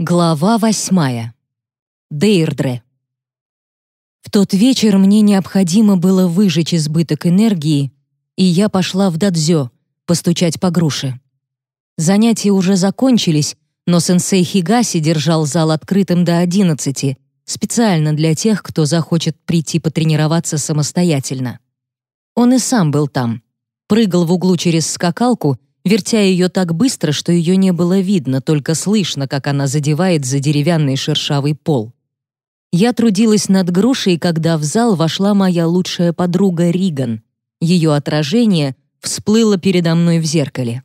Глава восьмая. Дейрдре. В тот вечер мне необходимо было выжечь избыток энергии, и я пошла в дадзё постучать по груше. Занятия уже закончились, но сенсей Хигаси держал зал открытым до одиннадцати, специально для тех, кто захочет прийти потренироваться самостоятельно. Он и сам был там. Прыгал в углу через скакалку вертя ее так быстро, что ее не было видно, только слышно, как она задевает за деревянный шершавый пол. Я трудилась над грушей, когда в зал вошла моя лучшая подруга Риган. Ее отражение всплыло передо мной в зеркале.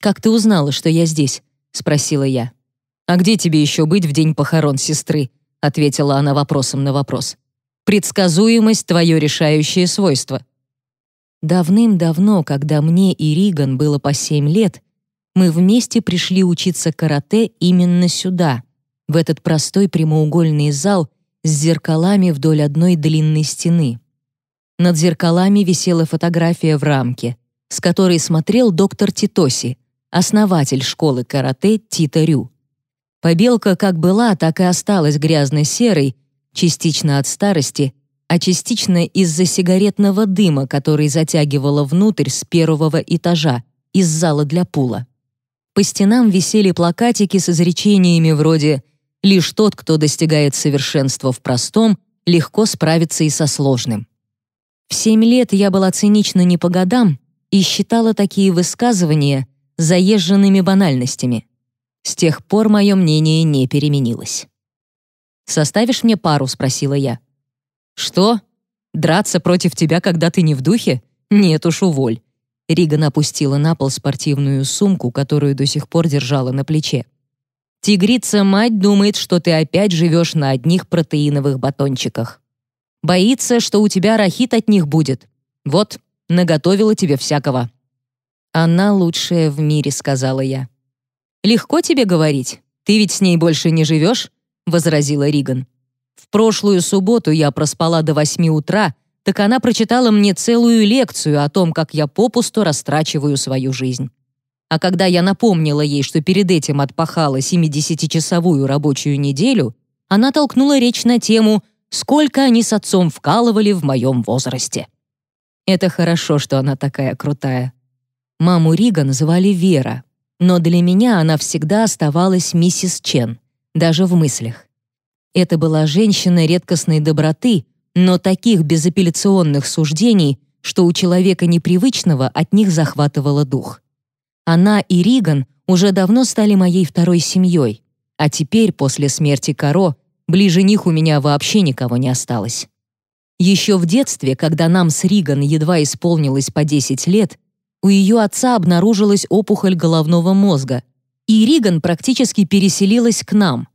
«Как ты узнала, что я здесь?» — спросила я. «А где тебе еще быть в день похорон сестры?» — ответила она вопросом на вопрос. «Предсказуемость — твое решающее свойство. Давным-давно, когда мне и Риган было по семь лет, мы вместе пришли учиться карате именно сюда, в этот простой прямоугольный зал с зеркалами вдоль одной длинной стены. Над зеркалами висела фотография в рамке, с которой смотрел доктор Титоси, основатель школы карате Тита Рю. Побелка как была, так и осталась грязно-серой, частично от старости, а частично из-за сигаретного дыма, который затягивало внутрь с первого этажа, из зала для пула. По стенам висели плакатики с изречениями вроде «Лишь тот, кто достигает совершенства в простом, легко справится и со сложным». В семь лет я была цинична не по годам и считала такие высказывания заезженными банальностями. С тех пор мое мнение не переменилось. «Составишь мне пару?» — спросила я. «Что? Драться против тебя, когда ты не в духе? Нет уж, уволь». Риган опустила на пол спортивную сумку, которую до сих пор держала на плече. «Тигрица-мать думает, что ты опять живешь на одних протеиновых батончиках. Боится, что у тебя рахит от них будет. Вот, наготовила тебе всякого». «Она лучшая в мире», — сказала я. «Легко тебе говорить. Ты ведь с ней больше не живешь?» — возразила Риган. В прошлую субботу я проспала до восьми утра, так она прочитала мне целую лекцию о том, как я попусту растрачиваю свою жизнь. А когда я напомнила ей, что перед этим отпахала 70-часовую рабочую неделю, она толкнула речь на тему «Сколько они с отцом вкалывали в моем возрасте». Это хорошо, что она такая крутая. Маму Риган звали Вера, но для меня она всегда оставалась миссис Чен, даже в мыслях. Это была женщина редкостной доброты, но таких безапелляционных суждений, что у человека непривычного от них захватывало дух. Она и Риган уже давно стали моей второй семьей, а теперь, после смерти Каро, ближе них у меня вообще никого не осталось. Еще в детстве, когда нам с Риган едва исполнилось по 10 лет, у ее отца обнаружилась опухоль головного мозга, и Риган практически переселилась к нам,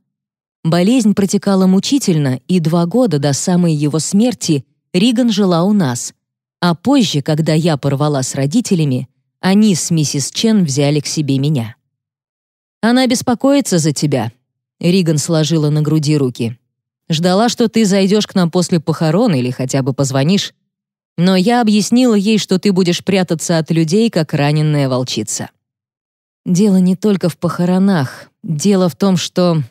Болезнь протекала мучительно, и два года до самой его смерти Риган жила у нас. А позже, когда я порвала с родителями, они с миссис Чен взяли к себе меня. «Она беспокоится за тебя», — Риган сложила на груди руки. «Ждала, что ты зайдешь к нам после похорон или хотя бы позвонишь. Но я объяснила ей, что ты будешь прятаться от людей, как раненная волчица». Дело не только в похоронах. Дело в том, что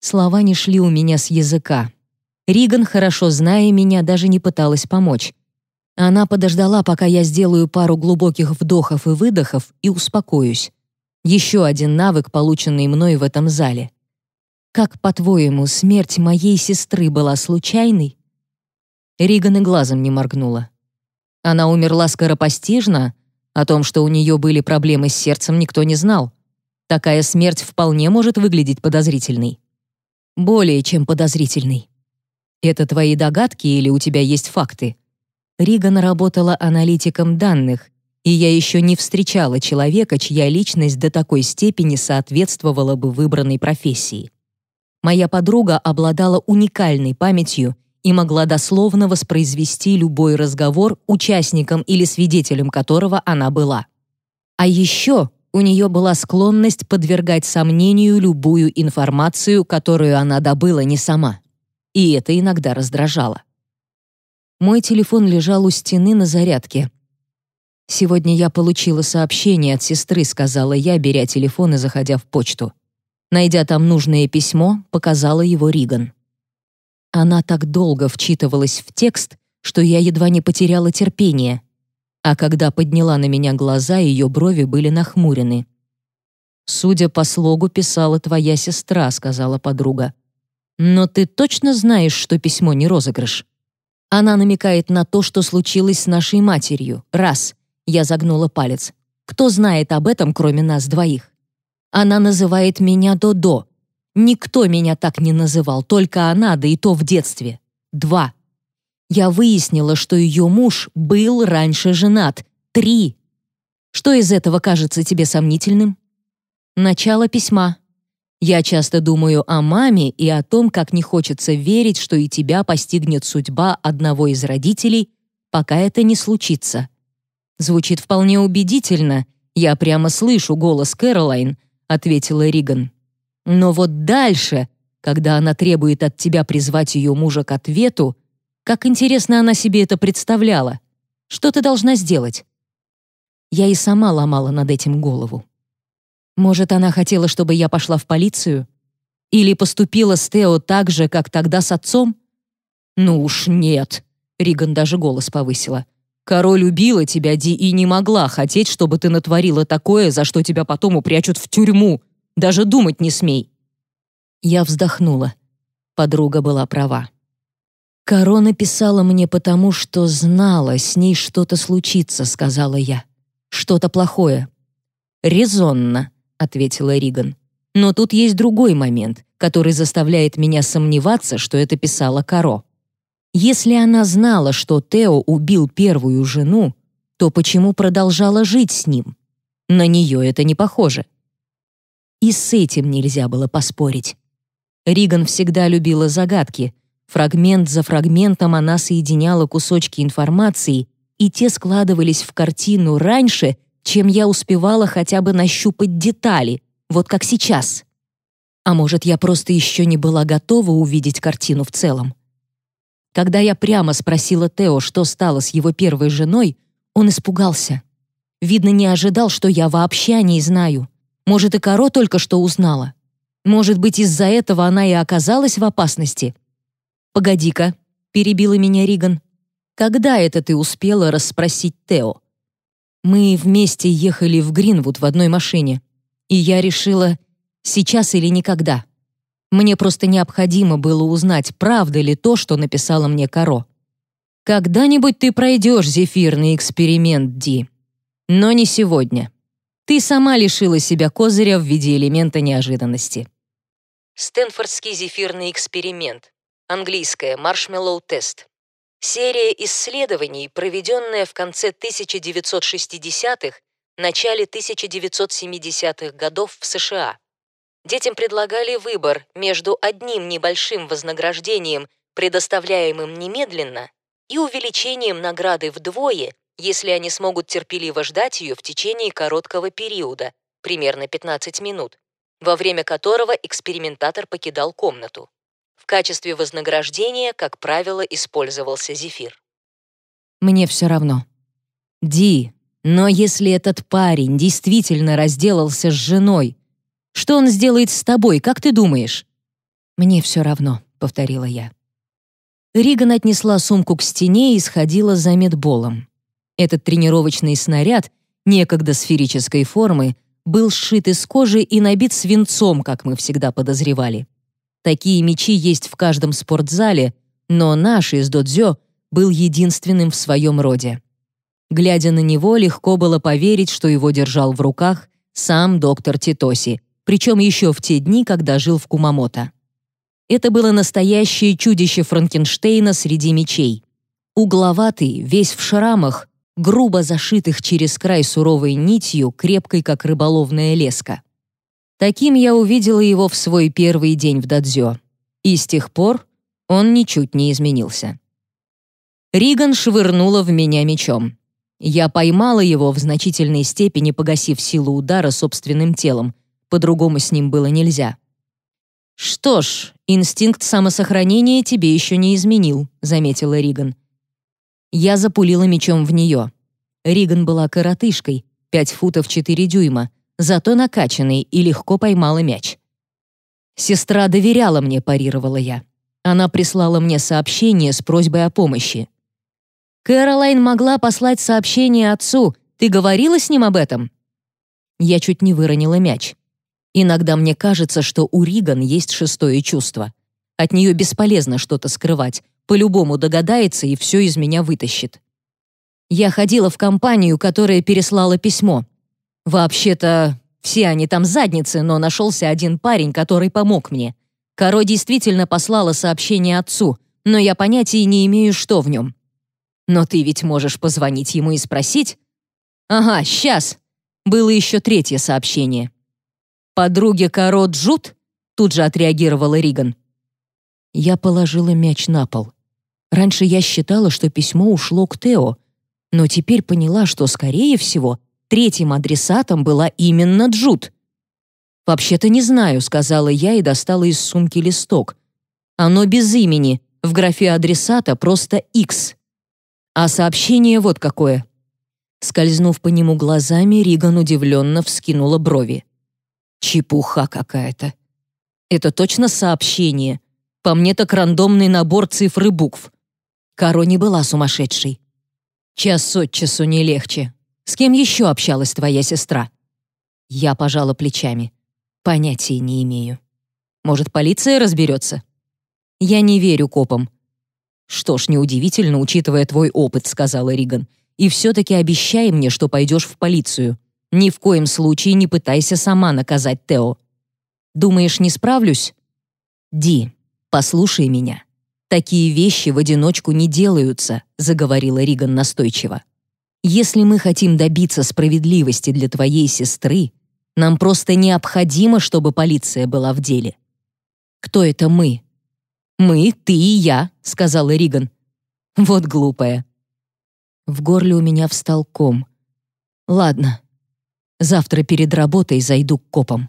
Слова не шли у меня с языка. Риган, хорошо зная меня, даже не пыталась помочь. Она подождала, пока я сделаю пару глубоких вдохов и выдохов и успокоюсь. Еще один навык, полученный мной в этом зале. Как, по-твоему, смерть моей сестры была случайной? Риган и глазом не моргнула. Она умерла скоропостижно, о том, что у нее были проблемы с сердцем, никто не знал. Такая смерть вполне может выглядеть подозрительной более чем подозрительный. Это твои догадки или у тебя есть факты? Риган работала аналитиком данных, и я еще не встречала человека, чья личность до такой степени соответствовала бы выбранной профессии. Моя подруга обладала уникальной памятью и могла дословно воспроизвести любой разговор, участником или свидетелем которого она была. А еще у нее была склонность подвергать сомнению любую информацию, которую она добыла не сама. И это иногда раздражало. Мой телефон лежал у стены на зарядке. «Сегодня я получила сообщение от сестры», — сказала я, беря телефон и заходя в почту. Найдя там нужное письмо, показала его Риган. Она так долго вчитывалась в текст, что я едва не потеряла терпение. А когда подняла на меня глаза, ее брови были нахмурены. «Судя по слогу, писала твоя сестра», — сказала подруга. «Но ты точно знаешь, что письмо не розыгрыш?» Она намекает на то, что случилось с нашей матерью. Раз. Я загнула палец. Кто знает об этом, кроме нас двоих? Она называет меня Додо. Никто меня так не называл, только она, да и то в детстве. Два. Я выяснила, что ее муж был раньше женат. Три. Что из этого кажется тебе сомнительным? Начало письма. Я часто думаю о маме и о том, как не хочется верить, что и тебя постигнет судьба одного из родителей, пока это не случится. Звучит вполне убедительно. Я прямо слышу голос Кэролайн, ответила Риган. Но вот дальше, когда она требует от тебя призвать ее мужа к ответу, как интересно она себе это представляла. Что ты должна сделать? Я и сама ломала над этим голову. Может, она хотела, чтобы я пошла в полицию? Или поступила с Тео так же, как тогда с отцом? Ну уж нет. Риган даже голос повысила. Король убила тебя, Ди, и не могла хотеть, чтобы ты натворила такое, за что тебя потом упрячут в тюрьму. Даже думать не смей. Я вздохнула. Подруга была права. Корона писала мне потому, что знала, с ней что-то случится, сказала я. Что-то плохое. Резонно, ответила Риган. Но тут есть другой момент, который заставляет меня сомневаться, что это писала Каро. Если она знала, что Тео убил первую жену, то почему продолжала жить с ним? На нее это не похоже. И с этим нельзя было поспорить. Риган всегда любила загадки. Фрагмент за фрагментом она соединяла кусочки информации, и те складывались в картину раньше, чем я успевала хотя бы нащупать детали, вот как сейчас. А может, я просто еще не была готова увидеть картину в целом. Когда я прямо спросила Тео, что стало с его первой женой, он испугался. Видно, не ожидал, что я вообще о ней знаю. Может, и Каро только что узнала. Может быть, из-за этого она и оказалась в опасности. «Погоди-ка», — перебила меня Риган. «Когда это ты успела расспросить Тео?» Мы вместе ехали в Гринвуд в одной машине, и я решила, сейчас или никогда. Мне просто необходимо было узнать, правда ли то, что написала мне Каро. «Когда-нибудь ты пройдешь зефирный эксперимент, Ди. Но не сегодня. Ты сама лишила себя козыря в виде элемента неожиданности». Стэнфордский зефирный эксперимент. Английское маршмеллоу-тест. Серия исследований, проведенная в конце 1960-х, начале 1970-х годов в США. Детям предлагали выбор между одним небольшим вознаграждением, предоставляемым немедленно, и увеличением награды вдвое, если они смогут терпеливо ждать ее в течение короткого периода, примерно 15 минут, во время которого экспериментатор покидал комнату качестве вознаграждения, как правило, использовался зефир. Мне все равно. Ди, но если этот парень действительно разделался с женой, что он сделает с тобой, как ты думаешь? Мне все равно, повторила я. Риган отнесла сумку к стене и сходила за медболом. Этот тренировочный снаряд, некогда сферической формы, был сшит из кожи и набит свинцом, как мы всегда подозревали. Такие мечи есть в каждом спортзале, но наш из додзё был единственным в своем роде. Глядя на него, легко было поверить, что его держал в руках сам доктор Титоси, причем еще в те дни, когда жил в Кумамото. Это было настоящее чудище Франкенштейна среди мечей. Угловатый, весь в шрамах, грубо зашитых через край суровой нитью, крепкой, как рыболовная леска. Таким я увидела его в свой первый день в дадзё. И с тех пор он ничуть не изменился. Риган швырнула в меня мечом. Я поймала его в значительной степени, погасив силу удара собственным телом. По-другому с ним было нельзя. «Что ж, инстинкт самосохранения тебе еще не изменил», — заметила Риган. Я запулила мечом в нее. Риган была коротышкой, 5 футов 4 дюйма, зато накачанный и легко поймала мяч. Сестра доверяла мне, парировала я. Она прислала мне сообщение с просьбой о помощи. Кэролайн могла послать сообщение отцу. Ты говорила с ним об этом? Я чуть не выронила мяч. Иногда мне кажется, что у Риган есть шестое чувство. От нее бесполезно что-то скрывать. По-любому догадается и все из меня вытащит. Я ходила в компанию, которая переслала письмо. Вообще-то, все они там задницы, но нашелся один парень, который помог мне. Каро действительно послала сообщение отцу, но я понятия не имею, что в нем. Но ты ведь можешь позвонить ему и спросить. Ага, сейчас. Было еще третье сообщение. «Подруге Каро Джут?» Тут же отреагировала Риган. Я положила мяч на пол. Раньше я считала, что письмо ушло к Тео, но теперь поняла, что, скорее всего, третьим адресатом была именно Джут. «Вообще-то не знаю», — сказала я и достала из сумки листок. «Оно без имени, в графе адресата просто X. А сообщение вот какое». Скользнув по нему глазами, Риган удивленно вскинула брови. «Чепуха какая-то. Это точно сообщение. По мне так рандомный набор цифр и букв. Каро не была сумасшедшей. Час от часу не легче. С кем еще общалась твоя сестра?» Я пожала плечами. Понятия не имею. Может, полиция разберется? Я не верю копам. Что ж, неудивительно, учитывая твой опыт, сказала Риган. И все-таки обещай мне, что пойдешь в полицию. Ни в коем случае не пытайся сама наказать Тео. Думаешь, не справлюсь? Ди, послушай меня. Такие вещи в одиночку не делаются, заговорила Риган настойчиво. Если мы хотим добиться справедливости для твоей сестры, нам просто необходимо, чтобы полиция была в деле. Кто это мы? Мы, ты и я, сказала Риган. Вот глупая. В горле у меня встал ком. Ладно. Завтра перед работой зайду к копам.